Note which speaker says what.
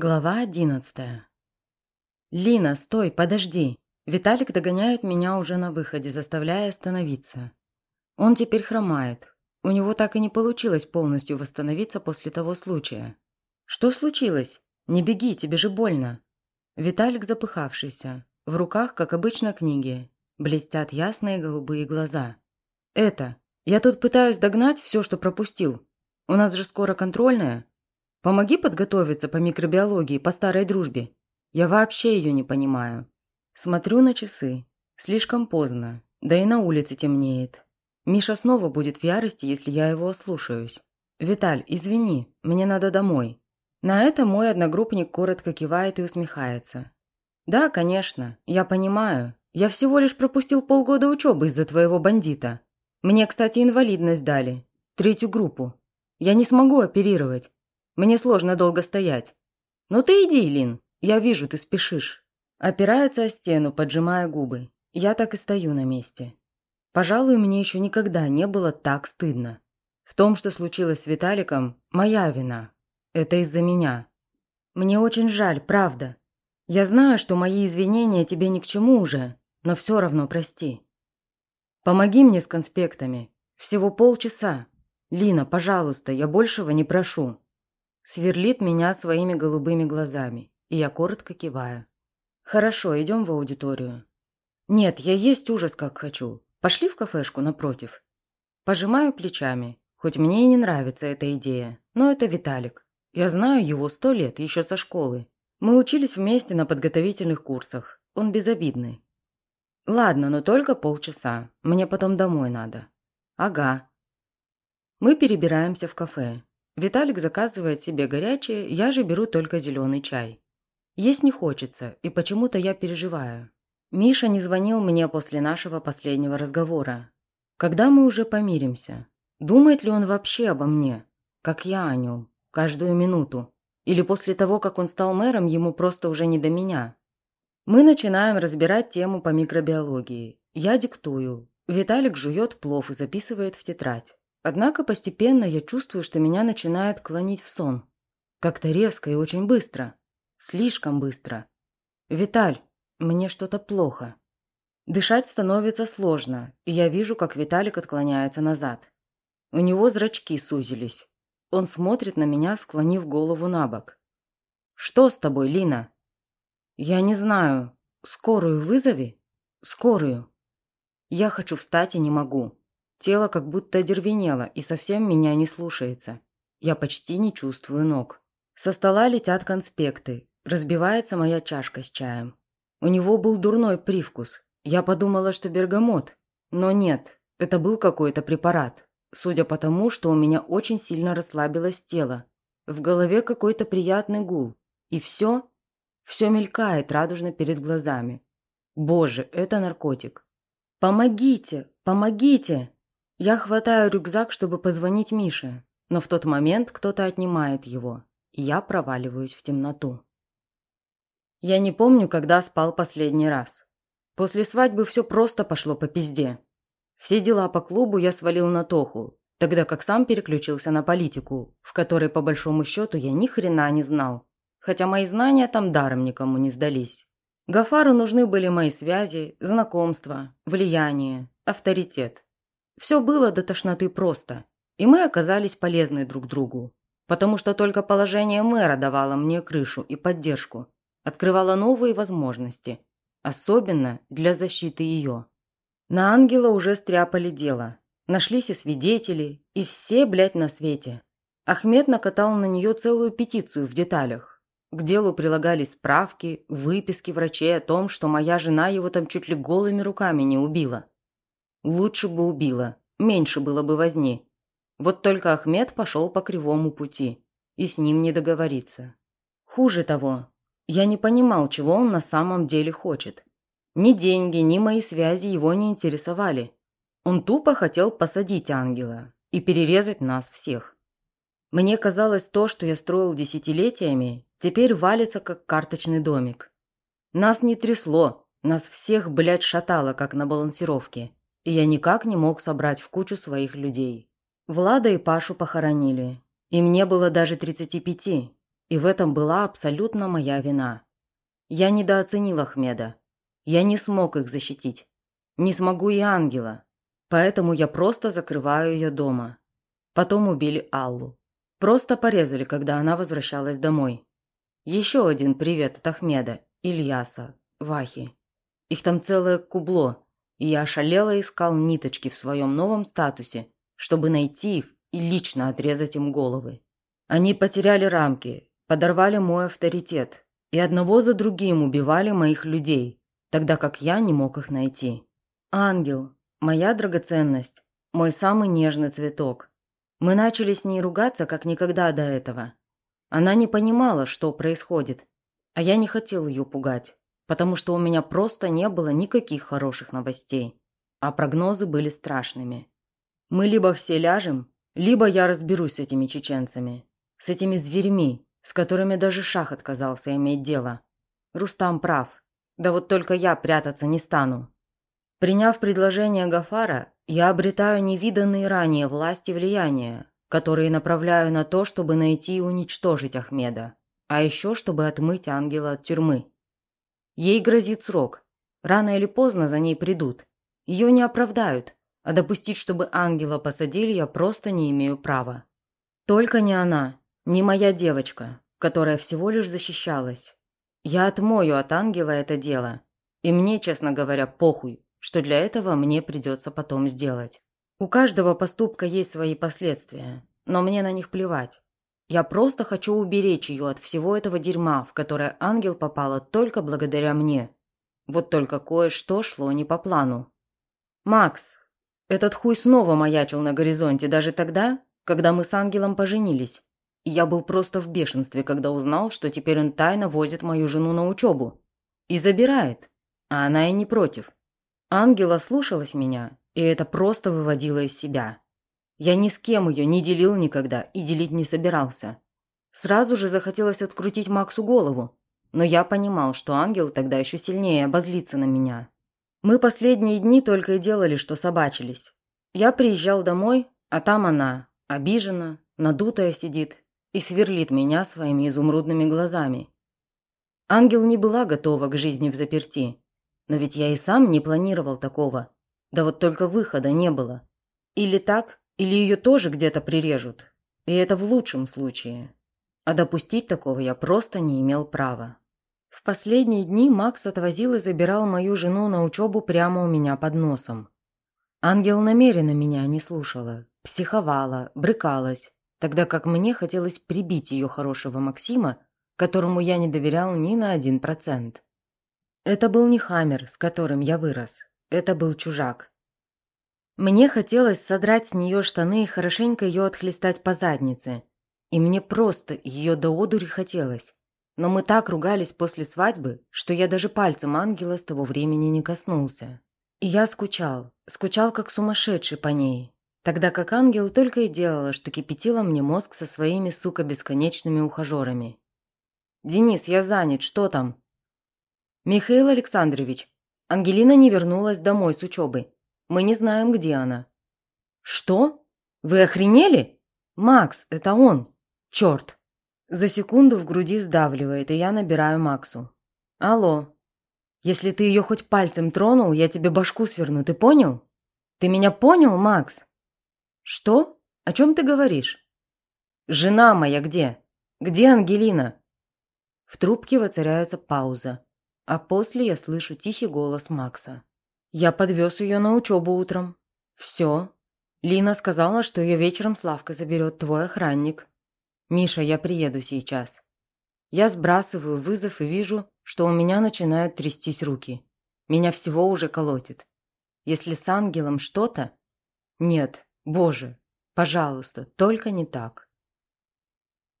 Speaker 1: Глава одиннадцатая. «Лина, стой, подожди!» Виталик догоняет меня уже на выходе, заставляя остановиться. Он теперь хромает. У него так и не получилось полностью восстановиться после того случая. «Что случилось? Не беги, тебе же больно!» Виталик запыхавшийся. В руках, как обычно, книги. Блестят ясные голубые глаза. «Это, я тут пытаюсь догнать все, что пропустил. У нас же скоро контрольная. Помоги подготовиться по микробиологии, по старой дружбе. Я вообще ее не понимаю. Смотрю на часы. Слишком поздно. Да и на улице темнеет. Миша снова будет в ярости, если я его ослушаюсь. «Виталь, извини, мне надо домой». На это мой одногруппник коротко кивает и усмехается. «Да, конечно, я понимаю. Я всего лишь пропустил полгода учебы из-за твоего бандита. Мне, кстати, инвалидность дали. Третью группу. Я не смогу оперировать. Мне сложно долго стоять. Ну ты иди, Лин. Я вижу, ты спешишь. Опирается о стену, поджимая губы. Я так и стою на месте. Пожалуй, мне еще никогда не было так стыдно. В том, что случилось с Виталиком, моя вина. Это из-за меня. Мне очень жаль, правда. Я знаю, что мои извинения тебе ни к чему уже, но все равно прости. Помоги мне с конспектами. Всего полчаса. Лина, пожалуйста, я большего не прошу. Сверлит меня своими голубыми глазами, и я коротко киваю. «Хорошо, идем в аудиторию». «Нет, я есть ужас как хочу. Пошли в кафешку напротив». Пожимаю плечами, хоть мне и не нравится эта идея, но это Виталик. Я знаю его сто лет, еще со школы. Мы учились вместе на подготовительных курсах. Он безобидный. Ладно, но только полчаса. Мне потом домой надо. Ага. Мы перебираемся в кафе. Виталик заказывает себе горячее, я же беру только зеленый чай. Есть не хочется, и почему-то я переживаю. Миша не звонил мне после нашего последнего разговора. Когда мы уже помиримся? Думает ли он вообще обо мне? Как я о нем? Каждую минуту? Или после того, как он стал мэром, ему просто уже не до меня? Мы начинаем разбирать тему по микробиологии. Я диктую. Виталик жует плов и записывает в тетрадь. Однако постепенно я чувствую, что меня начинает клонить в сон. Как-то резко и очень быстро. Слишком быстро. «Виталь, мне что-то плохо». Дышать становится сложно, и я вижу, как Виталик отклоняется назад. У него зрачки сузились. Он смотрит на меня, склонив голову на бок. «Что с тобой, Лина?» «Я не знаю. Скорую вызови?» «Скорую». Я хочу встать и не могу. Тело как будто одервенело и совсем меня не слушается. Я почти не чувствую ног. Со стола летят конспекты. Разбивается моя чашка с чаем. У него был дурной привкус. Я подумала, что бергамот. Но нет, это был какой-то препарат. Судя по тому, что у меня очень сильно расслабилось тело. В голове какой-то приятный гул. И все, все мелькает радужно перед глазами. Боже, это наркотик. «Помогите! Помогите!» Я хватаю рюкзак, чтобы позвонить Мише, но в тот момент кто-то отнимает его, и я проваливаюсь в темноту. Я не помню, когда спал последний раз. После свадьбы все просто пошло по пизде. Все дела по клубу я свалил на Тоху, тогда как сам переключился на политику, в которой по большому счету я ни хрена не знал, хотя мои знания там даром никому не сдались. Гафару нужны были мои связи, знакомства, влияние, авторитет. Все было до тошноты просто, и мы оказались полезны друг другу, потому что только положение мэра давало мне крышу и поддержку, открывало новые возможности, особенно для защиты ее. На ангела уже стряпали дело, нашлись и свидетели, и все, блядь, на свете. Ахмед накатал на нее целую петицию в деталях. К делу прилагались справки, выписки врачей о том, что моя жена его там чуть ли голыми руками не убила. Лучше бы убила, меньше было бы возни. Вот только Ахмед пошел по кривому пути, и с ним не договориться. Хуже того, я не понимал, чего он на самом деле хочет. Ни деньги, ни мои связи его не интересовали. Он тупо хотел посадить ангела и перерезать нас всех. Мне казалось, то, что я строил десятилетиями, теперь валится, как карточный домик. Нас не трясло, нас всех, блядь, шатало, как на балансировке и я никак не мог собрать в кучу своих людей. Влада и Пашу похоронили. И мне было даже 35. И в этом была абсолютно моя вина. Я недооценил Ахмеда. Я не смог их защитить. Не смогу и ангела. Поэтому я просто закрываю ее дома. Потом убили Аллу. Просто порезали, когда она возвращалась домой. Еще один привет от Ахмеда, Ильяса, Вахи. Их там целое кубло, я ошалело искал ниточки в своем новом статусе, чтобы найти их и лично отрезать им головы. Они потеряли рамки, подорвали мой авторитет и одного за другим убивали моих людей, тогда как я не мог их найти. Ангел, моя драгоценность, мой самый нежный цветок. Мы начали с ней ругаться, как никогда до этого. Она не понимала, что происходит, а я не хотел ее пугать, потому что у меня просто не было никаких хороших новостей, а прогнозы были страшными. Мы либо все ляжем, либо я разберусь с этими чеченцами, с этими зверьми, с которыми даже Шах отказался иметь дело. Рустам прав. Да вот только я прятаться не стану. Приняв предложение Гафара, я обретаю невиданные ранее власти и влияние, которые направляю на то, чтобы найти и уничтожить Ахмеда, а еще чтобы отмыть ангела от тюрьмы. Ей грозит срок. Рано или поздно за ней придут. Ее не оправдают, а допустить, чтобы ангела посадили, я просто не имею права. Только не она, не моя девочка, которая всего лишь защищалась. Я отмою от ангела это дело. И мне, честно говоря, похуй, что для этого мне придется потом сделать. У каждого поступка есть свои последствия, но мне на них плевать. Я просто хочу уберечь ее от всего этого дерьма, в которое ангел попала только благодаря мне. Вот только кое-что шло не по плану. «Макс, этот хуй снова маячил на горизонте даже тогда, когда мы с ангелом поженились. Я был просто в бешенстве, когда узнал, что теперь он тайно возит мою жену на учебу. И забирает. А она и не против. Ангела слушалась меня, и это просто выводило из себя. Я ни с кем ее не делил никогда и делить не собирался. Сразу же захотелось открутить Максу голову, но я понимал, что ангел тогда еще сильнее обозлится на меня. Мы последние дни только и делали, что собачились. Я приезжал домой, а там она, обижена, надутая сидит и сверлит меня своими изумрудными глазами. Ангел не была готова к жизни в заперти. Но ведь я и сам не планировал такого. Да вот только выхода не было. Или так, или ее тоже где-то прирежут. И это в лучшем случае. А допустить такого я просто не имел права. В последние дни Макс отвозил и забирал мою жену на учебу прямо у меня под носом. Ангел намеренно меня не слушала, психовала, брыкалась, тогда как мне хотелось прибить ее хорошего Максима, которому я не доверял ни на один процент. Это был не Хаммер, с которым я вырос. Это был чужак. Мне хотелось содрать с нее штаны и хорошенько ее отхлестать по заднице. И мне просто ее до одури хотелось. Но мы так ругались после свадьбы, что я даже пальцем ангела с того времени не коснулся. И я скучал, скучал как сумасшедший по ней, тогда как ангел только и делала, что кипятила мне мозг со своими, сука, бесконечными ухажерами. «Денис, я занят, что там?» «Михаил Александрович, Ангелина не вернулась домой с учебы. Мы не знаем, где она». «Что? Вы охренели? Макс, это он! Черт!» За секунду в груди сдавливает, и я набираю Максу. «Алло. Если ты ее хоть пальцем тронул, я тебе башку сверну, ты понял? Ты меня понял, Макс?» «Что? О чем ты говоришь?» «Жена моя где? Где Ангелина?» В трубке воцаряется пауза, а после я слышу тихий голос Макса. «Я подвез ее на учебу утром. Все. Лина сказала, что ее вечером Славка заберет твой охранник. «Миша, я приеду сейчас». Я сбрасываю вызов и вижу, что у меня начинают трястись руки. Меня всего уже колотит. Если с ангелом что-то... Нет, боже, пожалуйста, только не так.